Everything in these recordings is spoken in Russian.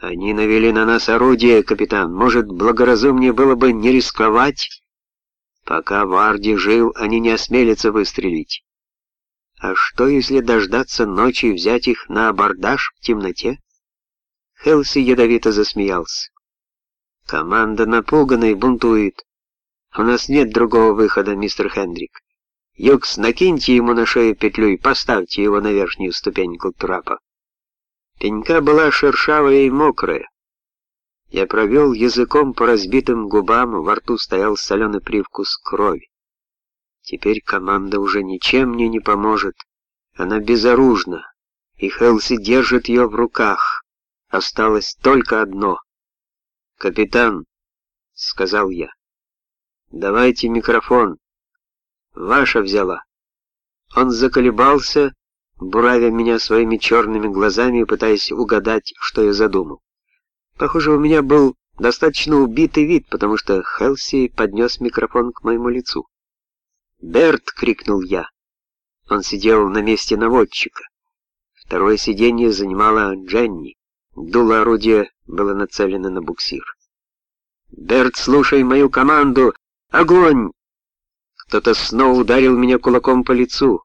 Они навели на нас орудие, капитан. Может, благоразумнее было бы не рисковать? Пока Варди жил, они не осмелятся выстрелить. А что, если дождаться ночи и взять их на абордаж в темноте? Хелси ядовито засмеялся. Команда напугана и бунтует. У нас нет другого выхода, мистер Хендрик. Юкс, накиньте ему на шею петлю и поставьте его на верхнюю ступеньку трапа. Пенька была шершавая и мокрая. Я провел языком по разбитым губам, во рту стоял соленый привкус крови. Теперь команда уже ничем мне не поможет. Она безоружна, и Хелси держит ее в руках. Осталось только одно. «Капитан», — сказал я, — «давайте микрофон. Ваша взяла». Он заколебался, буравя меня своими черными глазами и пытаясь угадать, что я задумал. Похоже, у меня был достаточно убитый вид, потому что Хелси поднес микрофон к моему лицу. «Берт!» — крикнул я. Он сидел на месте наводчика. Второе сиденье занимала Дженни. Дуло орудия было нацелено на буксир. «Берт, слушай мою команду! Огонь!» Кто-то снова ударил меня кулаком по лицу.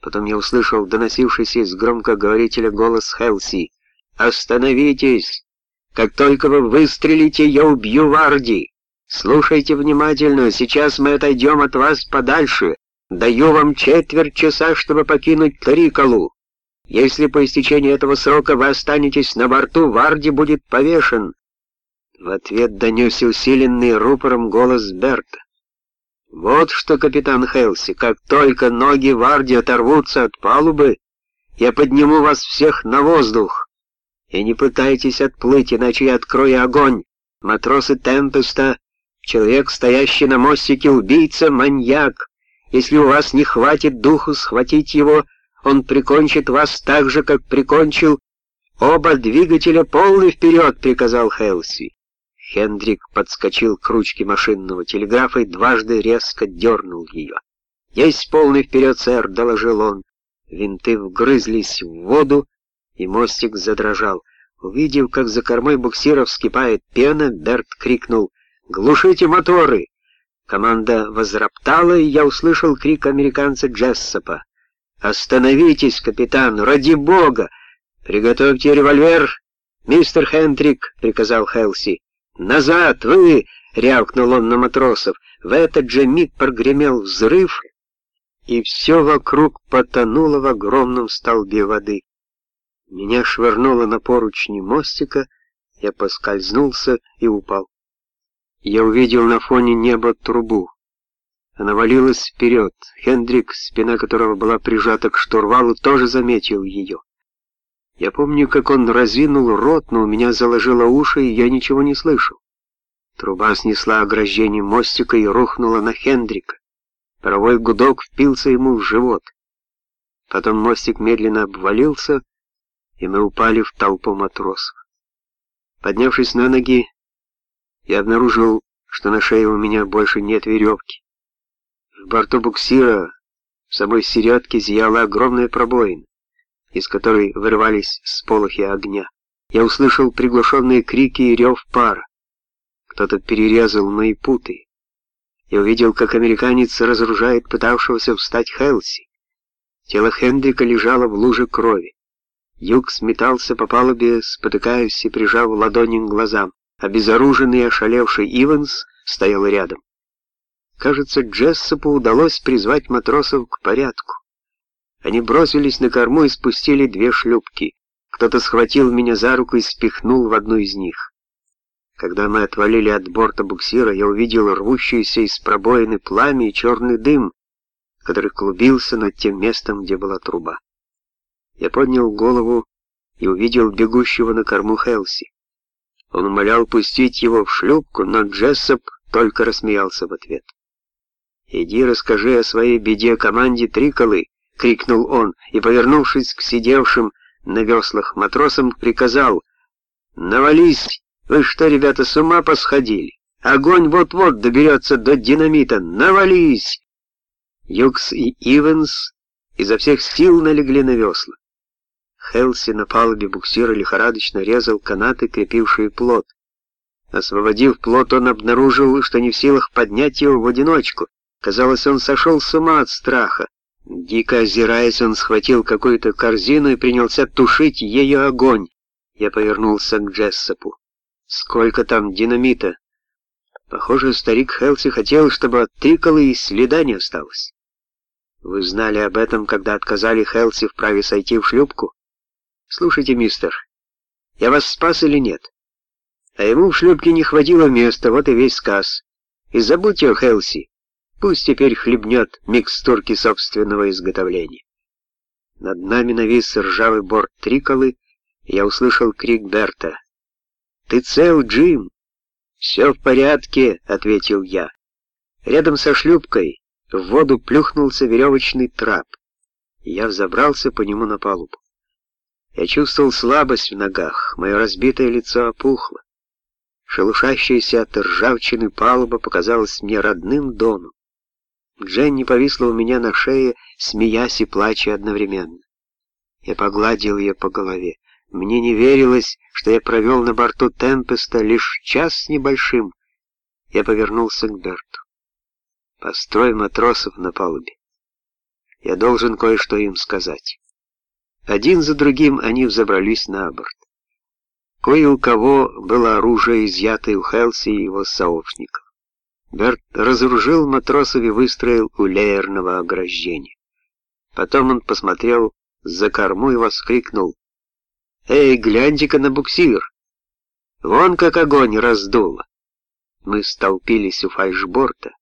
Потом я услышал доносившийся из громкоговорителя голос Хелси. «Остановитесь! Как только вы выстрелите, я убью Варди! Слушайте внимательно, сейчас мы отойдем от вас подальше. Даю вам четверть часа, чтобы покинуть Тарикалу. Если по истечении этого срока вы останетесь на борту, Варди будет повешен». В ответ донесся усиленный рупором голос Берта. Вот что, капитан Хелси, как только ноги Варди оторвутся от палубы, я подниму вас всех на воздух. И не пытайтесь отплыть, иначе я открою огонь. Матросы Темпеста, человек, стоящий на мостике, убийца, маньяк. Если у вас не хватит духу схватить его, он прикончит вас так же, как прикончил... Оба двигателя полный вперед, приказал Хелси. Хендрик подскочил к ручке машинного телеграфа и дважды резко дернул ее. «Есть полный вперед, сэр», — доложил он. Винты вгрызлись в воду, и мостик задрожал. Увидев, как за кормой буксира вскипает пена, Берт крикнул «Глушите моторы!» Команда возроптала, и я услышал крик американца Джессопа. «Остановитесь, капитан, ради бога! Приготовьте револьвер!» «Мистер Хендрик», — приказал Хелси. «Назад, вы!» — рявкнул он на матросов. В этот же миг прогремел взрыв, и все вокруг потонуло в огромном столбе воды. Меня швырнуло на поручни мостика, я поскользнулся и упал. Я увидел на фоне неба трубу. Она валилась вперед. Хендрик, спина которого была прижата к штурвалу, тоже заметил ее. Я помню, как он разинул рот, но у меня заложило уши, и я ничего не слышал. Труба снесла ограждение мостика и рухнула на Хендрика. Паровой гудок впился ему в живот. Потом мостик медленно обвалился, и мы упали в толпу матросов. Поднявшись на ноги, я обнаружил, что на шее у меня больше нет веревки. В борту буксира в самой середке зияла огромная пробоина из которой вырывались сполохи огня. Я услышал приглушенные крики и рев пара. Кто-то перерезал мои путы. Я увидел, как американец разоружает пытавшегося встать Хелси. Тело Хендрика лежало в луже крови. Юг сметался по палубе, спотыкаясь и прижав ладони к глазам. Обезоруженный и ошалевший Иванс стоял рядом. Кажется, Джессопу удалось призвать матросов к порядку. Они бросились на корму и спустили две шлюпки. Кто-то схватил меня за руку и спихнул в одну из них. Когда мы отвалили от борта буксира, я увидел рвущиеся из пробоины пламя и черный дым, который клубился над тем местом, где была труба. Я поднял голову и увидел бегущего на корму Хелси. Он умолял пустить его в шлюпку, но Джессоп только рассмеялся в ответ. «Иди расскажи о своей беде команде Триколы», — крикнул он и, повернувшись к сидевшим на веслах матросам, приказал «Навались! Вы что, ребята, с ума посходили? Огонь вот-вот доберется до динамита! Навались!» Юкс и Ивенс изо всех сил налегли на весла. Хелси на палубе буксира лихорадочно резал канаты, крепившие плот. Освободив плот, он обнаружил, что не в силах поднять его в одиночку. Казалось, он сошел с ума от страха. Дико озираясь, он схватил какую-то корзину и принялся тушить ею огонь. Я повернулся к Джессопу. «Сколько там динамита?» Похоже, старик Хелси хотел, чтобы от тыкала и следа не осталось. Вы знали об этом, когда отказали Хелси в праве сойти в шлюпку? Слушайте, мистер, я вас спас или нет? А ему в шлюпке не хватило места, вот и весь сказ. И забудьте о Хелси. Пусть теперь хлебнет микстурки собственного изготовления. Над нами навис ржавый борт триколы, я услышал крик Берта. «Ты цел, Джим?» «Все в порядке», — ответил я. Рядом со шлюпкой в воду плюхнулся веревочный трап. Я взобрался по нему на палубу. Я чувствовал слабость в ногах, мое разбитое лицо опухло. Шелушащаяся от ржавчины палуба показалась мне родным домом. Дженни повисла у меня на шее, смеясь и плача одновременно. Я погладил ее по голове. Мне не верилось, что я провел на борту Темпеста лишь час с небольшим. Я повернулся к Берту. «Построй матросов на палубе. Я должен кое-что им сказать». Один за другим они взобрались на борт. Кое у кого было оружие, изъятое у Хелси и его сообщников. Берт разоружил матросов и выстроил у леерного ограждения. Потом он посмотрел за корму и воскликнул. «Эй, гляньте-ка на буксир! Вон как огонь раздуло!» Мы столпились у фальшборта.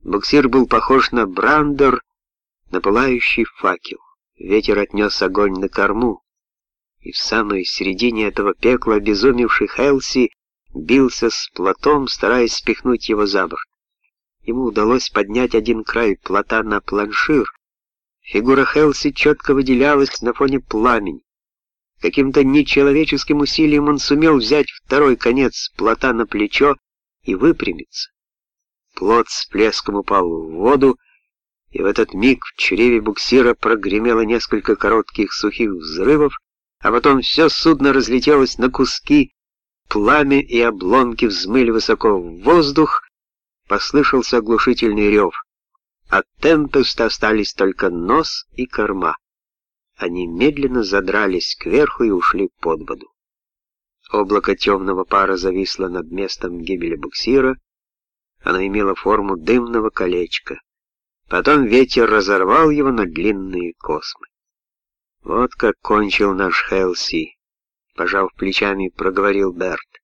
Буксир был похож на брандер, на пылающий факел. Ветер отнес огонь на корму, и в самой середине этого пекла обезумевший Хелси бился с плотом, стараясь спихнуть его за борт. Ему удалось поднять один край плота на планшир. Фигура Хелси четко выделялась на фоне пламени. Каким-то нечеловеческим усилием он сумел взять второй конец плота на плечо и выпрямиться. Плот с плеском упал в воду, и в этот миг в чреве буксира прогремело несколько коротких сухих взрывов, а потом все судно разлетелось на куски, пламя и обломки взмыли высоко в воздух, послышался оглушительный рев. От Темпеста остались только нос и корма. Они медленно задрались кверху и ушли под воду. Облако темного пара зависло над местом гибели буксира, оно имело форму дымного колечка. Потом ветер разорвал его на длинные космы. Вот как кончил наш Хелси, пожав плечами, проговорил Берт.